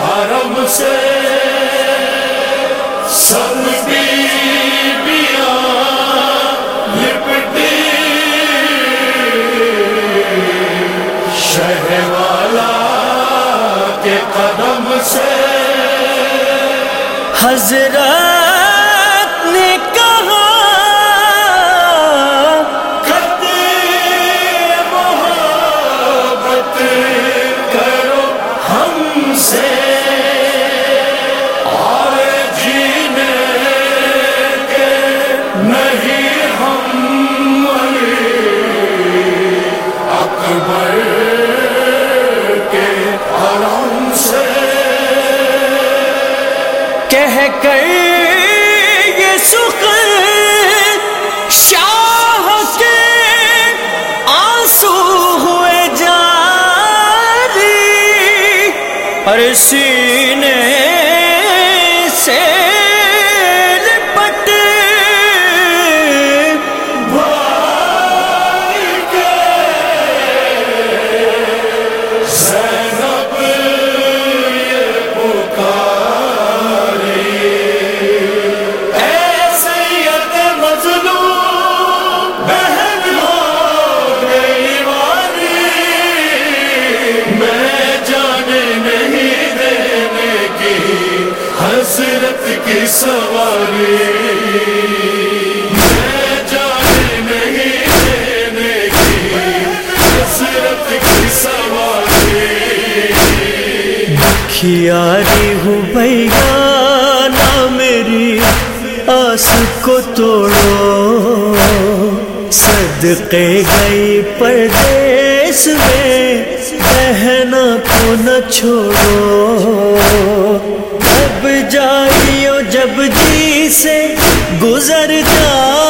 حرم سے سب بیبیاں لپٹی شہ والا کے قدم سے حضرت کہہ کر یہ سخ شاہ کے آنسو ہوئے جاری اور سینے کھیاری ہوں بھیا نہ میری آس کو توڑو۔ صدقے گئی پردیس میں بہنا کو نہ چھوڑو۔ جب جائیو جب جی سے گزر جائے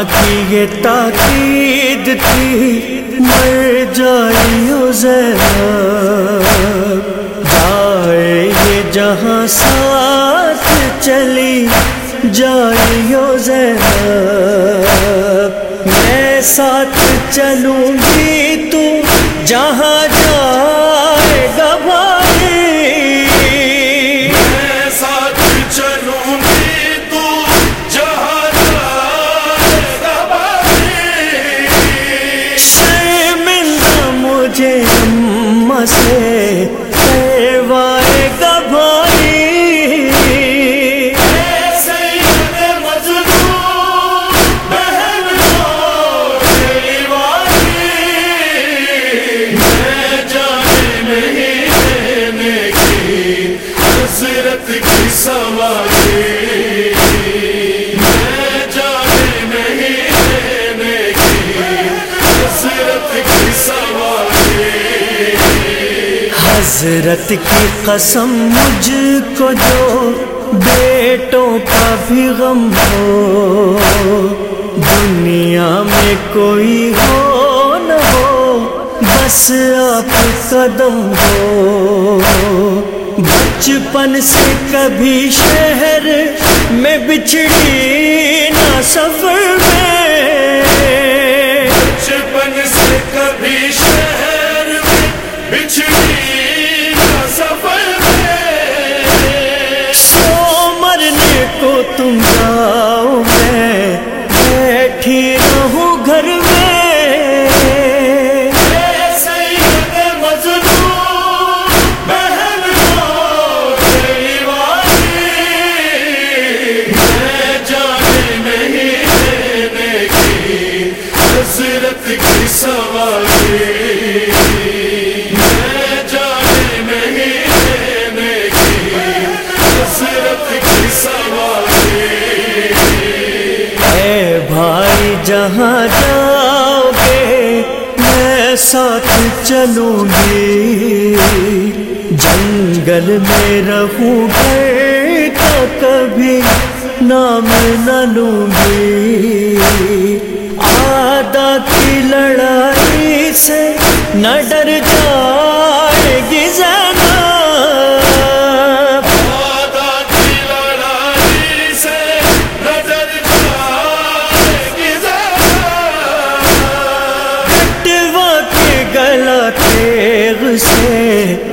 اماں کی یہ تاکید تھی، مر جائیو زینب جائے یہ جہاں ساتھ چلی جائیو زینب میں ساتھ چلوں گی تو جہاں حضرت کی قسم مجھ کو جو بیٹوں کا بھی غم ہو۔ دنیا میں کوئی ہو نہ ہو، بس آپ قدم ہو۔ بچپن سے کبھی شہر میں بچھڑی نہ سفر جہاں جاؤ گے، میں ساتھ چلوں گی۔ جنگل میں رہوں گے تو کبھی نام نہ لوں گی۔ آدھا کی لڑائی سے نہ ڈر جاؤ سے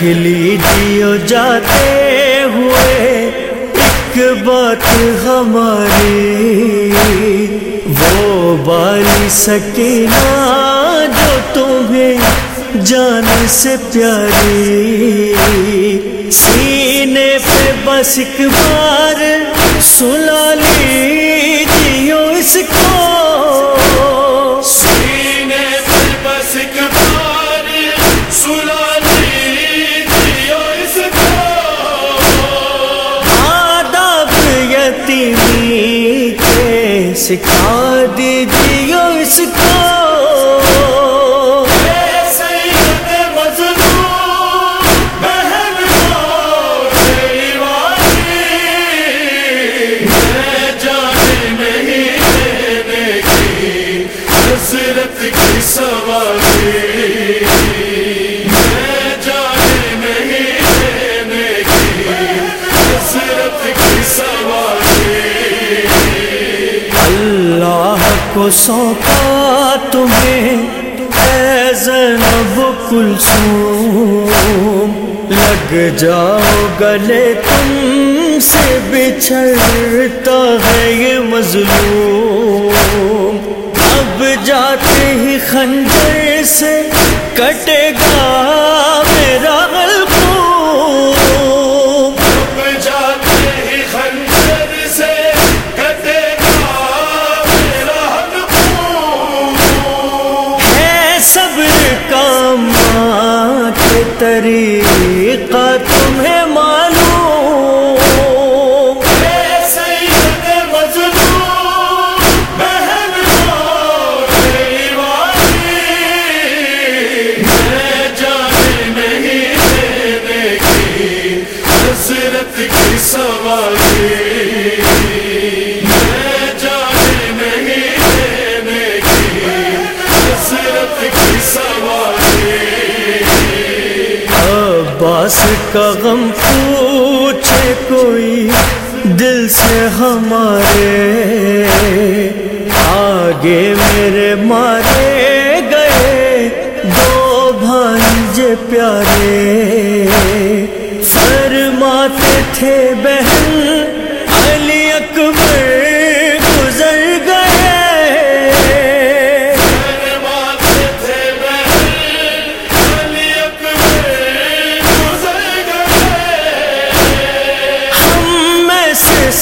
رکھ لیجیے جاتے ہوئے، ایک بات ہماری، وہ بالی سکینہ جو تمہیں جان سے پیاری۔ سینے پہ بس ایک بار سلا لیجیے سکھا دیجیے اس کو۔ سونپا تمہیں اے زینب کلثوم، لگ جاؤ گلے تم سے بچھڑتا ہے یہ مظلوم۔ اب جاتے ہی خنجر سے کٹے گا طریقہ تمہیں معلوم۔ اے عباس کا غم پوچھے کوئی، دل سے ہمارے۔ آگے میرے مارے گئے دو بھانجے پیارے۔ فرماتے تھے بہن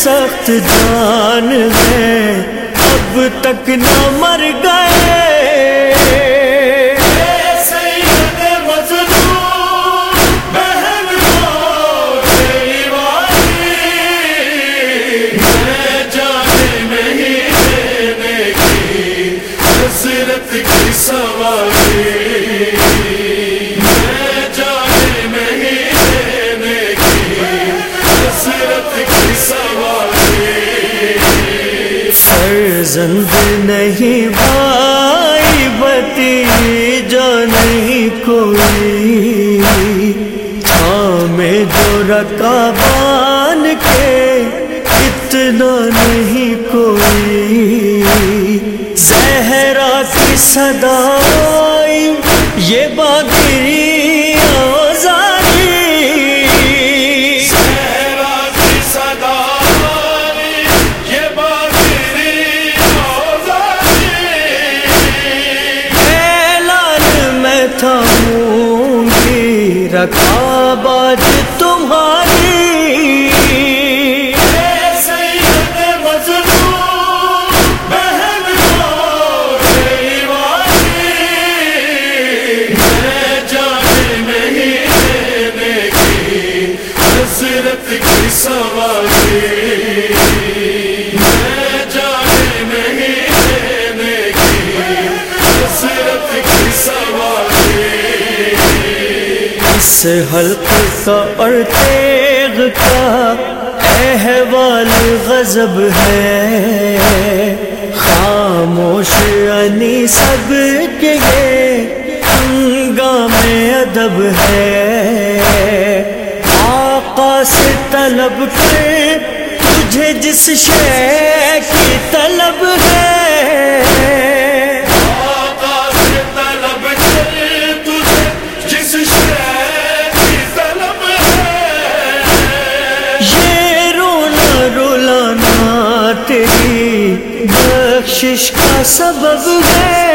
سخت جان ہے اب تک نہ مر گئے۔ فرزند نہیں بھائی بتی جو نہیں کوئی۔ ہمیں جو رکا بان کے، اتنا نہیں کوئی۔ زہرا کی صدائی، یہ بادری رکھا باج تمہارا اس حلق کا اور تیغ کا احوال غضب ہے۔ خاموش انی سب کے ہنگام ادب ہے۔ آقا سے طلب کر تجھے جس شے کی طلب ہے۔ کشش کا سبب ہے۔